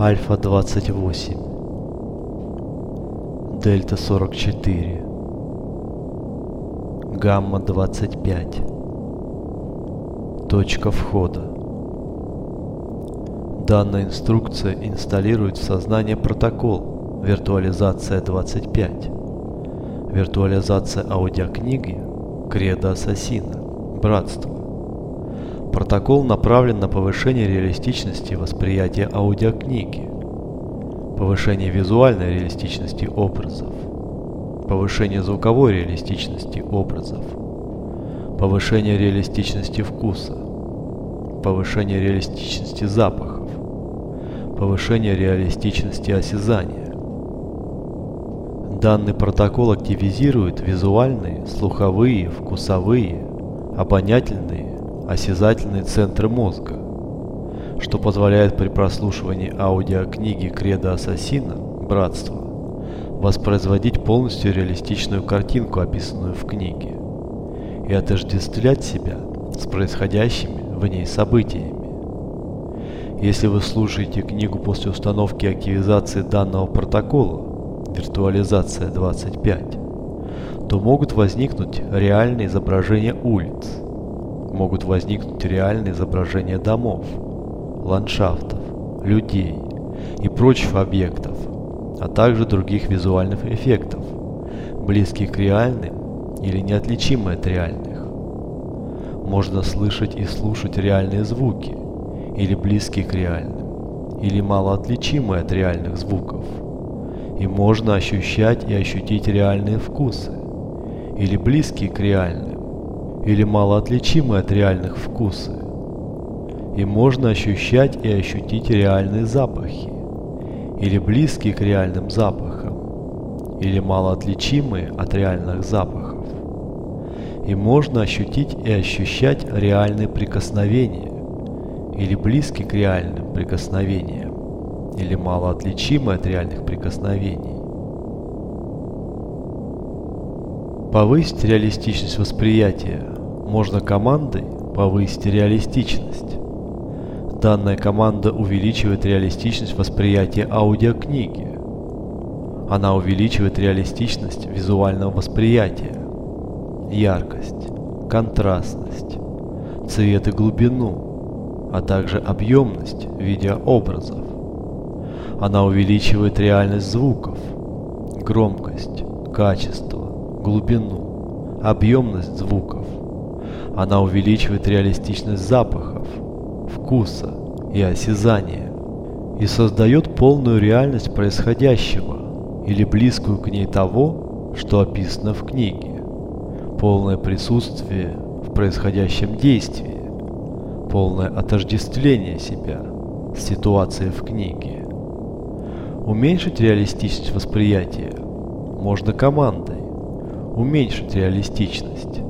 Альфа-28 Дельта-44 Гамма-25 Точка входа. Данная инструкция инсталирует в сознание протокол Виртуализация 25 Виртуализация аудиокниги Кредо Ассасина. Братство Протокол направлен на повышение реалистичности восприятия аудиокниги, повышение визуальной реалистичности образов, повышение звуковой реалистичности образов, повышение реалистичности вкуса, повышение реалистичности запахов, повышение реалистичности осязания. Данный протокол активизирует визуальные, слуховые, вкусовые, обонятельные осязательные центры мозга, что позволяет при прослушивании аудиокниги Кредо Ассасина «Братство» воспроизводить полностью реалистичную картинку, описанную в книге, и отождествлять себя с происходящими в ней событиями. Если вы слушаете книгу после установки активизации данного протокола, виртуализация 25, то могут возникнуть реальные изображения улиц, могут возникнуть реальные изображения домов, ландшафтов, людей и прочих объектов, а также других визуальных эффектов, близких к реальным или неотличимы от реальных. Можно слышать и слушать реальные звуки, или близкие к реальным, или малоотличимые от реальных звуков. И можно ощущать и ощутить реальные вкусы, или близкие к реальным, или малоотличимы от реальных вкусы. И можно ощущать и ощутить реальные запахи, или близкие к реальным запахам, или малоотличимые от реальных запахов. И можно ощутить и ощущать реальные прикосновения, или близкие к реальным прикосновениям, или малоотличимые от реальных прикосновений. Повысить реалистичность восприятия можно командой повысить реалистичность. Данная команда увеличивает реалистичность восприятия аудиокниги. Она увеличивает реалистичность визуального восприятия, яркость, контрастность, цвет и глубину, а также объемность видеообразов. Она увеличивает реальность звуков, громкость, качество, глубину, объемность звуков. Она увеличивает реалистичность запахов, вкуса и осязания и создает полную реальность происходящего или близкую к ней того, что описано в книге. Полное присутствие в происходящем действии, полное отождествление себя с ситуацией в книге. Уменьшить реалистичность восприятия можно командой, Уменьшить реалистичность.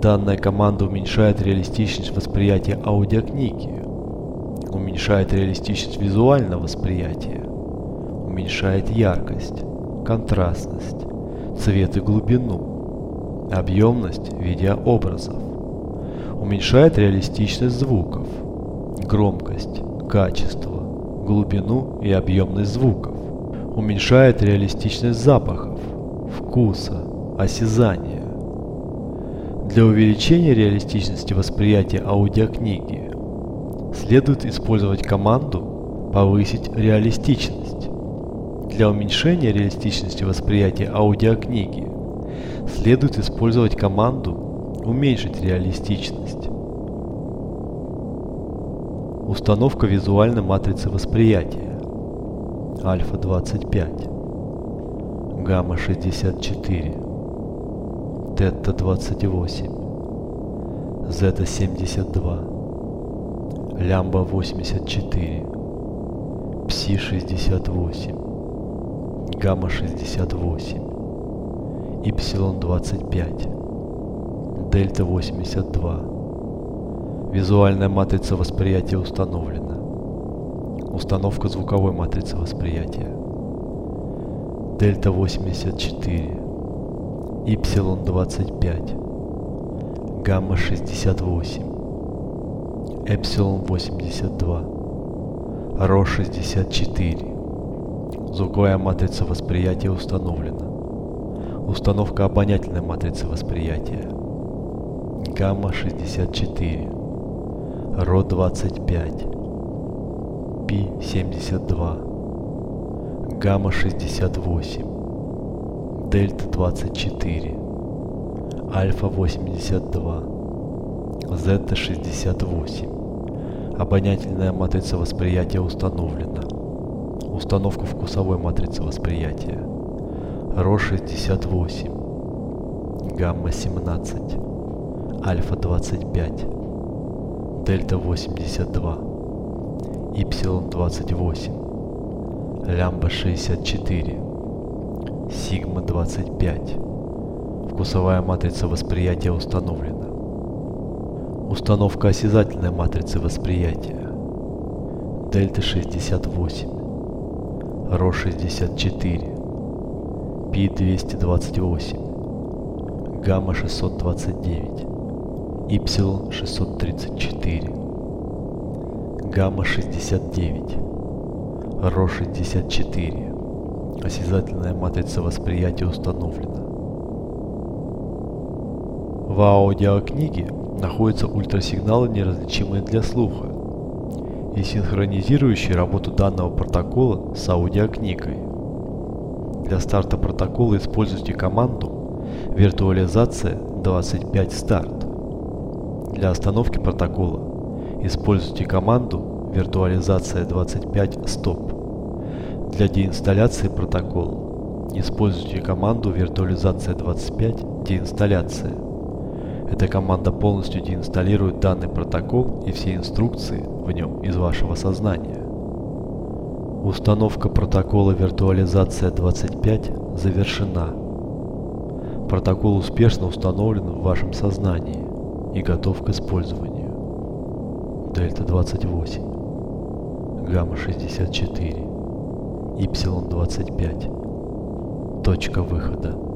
Данная команда уменьшает реалистичность восприятия аудиокниги, уменьшает реалистичность визуального восприятия, уменьшает яркость, контрастность, цвет и глубину, объемность видеообразов, уменьшает реалистичность звуков, громкость, качество, глубину и объемность звуков, уменьшает реалистичность запахов, вкуса, осязания. Для увеличения реалистичности восприятия аудиокниги следует использовать команду «Повысить реалистичность». Для уменьшения реалистичности восприятия аудиокниги следует использовать команду «Уменьшить реалистичность». Установка визуальной матрицы восприятия Альфа-25 Гамма-64 Тетта-28, Зета-72, Лямба-84, Пси-68, Гамма-68, Ипсилон-25, Дельта-82. Визуальная матрица восприятия установлена. Установка звуковой матрицы восприятия. Дельта-84. Y25, гамма-68, Эпсилон-82, РО-64. Звуковая матрица восприятия установлена. Установка обонятельной матрицы восприятия. Гамма-64. РО-25. Пи-72. Гамма-68. Дельта-24. Альфа-82. Зета-68. Обонятельная матрица восприятия установлена. Установка вкусовой матрицы восприятия. РО-68. Гамма-17. Альфа-25. Дельта-82. Y-28. Лямба-64. Сигма-25. Вкусовая матрица восприятия установлена. Установка осязательной матрицы восприятия. Дельта-68. Ро-64. Пи-228. Гамма-629. Ипсилон-634. Гамма-69. Ро-64. Осязательная матрица восприятия установлена. В аудиокниге находятся ультрасигналы, неразличимые для слуха, и синхронизирующие работу данного протокола с аудиокнигой. Для старта протокола используйте команду «Виртуализация 25 старт». Для остановки протокола используйте команду «Виртуализация 25 стоп». Для деинсталляции протокола используйте команду «Виртуализация 25 деинсталляция». Эта команда полностью деинсталирует данный протокол и все инструкции в нем из вашего сознания. Установка протокола виртуализация 25 завершена. Протокол успешно установлен в вашем сознании и готов к использованию. Дельта 28, Гамма 64, Y 25. Точка выхода.